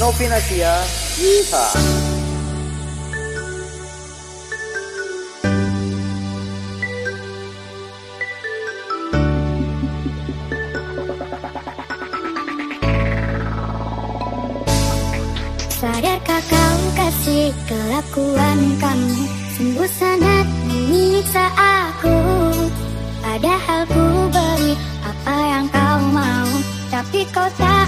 Novinasia, Yeehaw! Sadarkah kau kasih kelakuan kamu Sungguh sangat menyiksa aku Padahal ku beri apa yang kau mau Tapi kau tak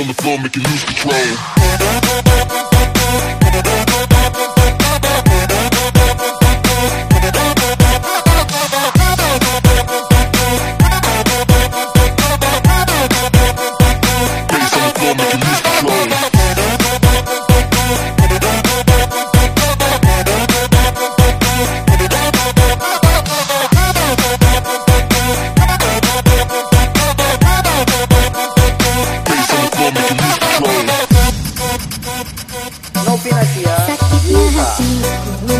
on the floor, make you lose control. Novi Nadia ya. Sakitnya hatiku.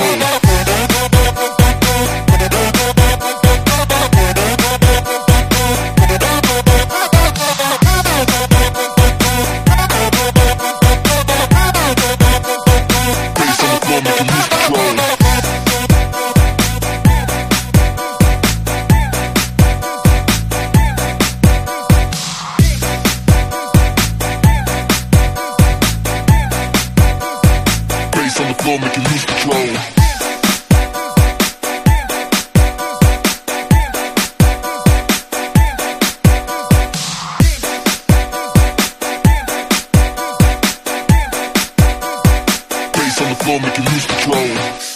bass on the floor, making lose control. Bass on the floor, making lose control.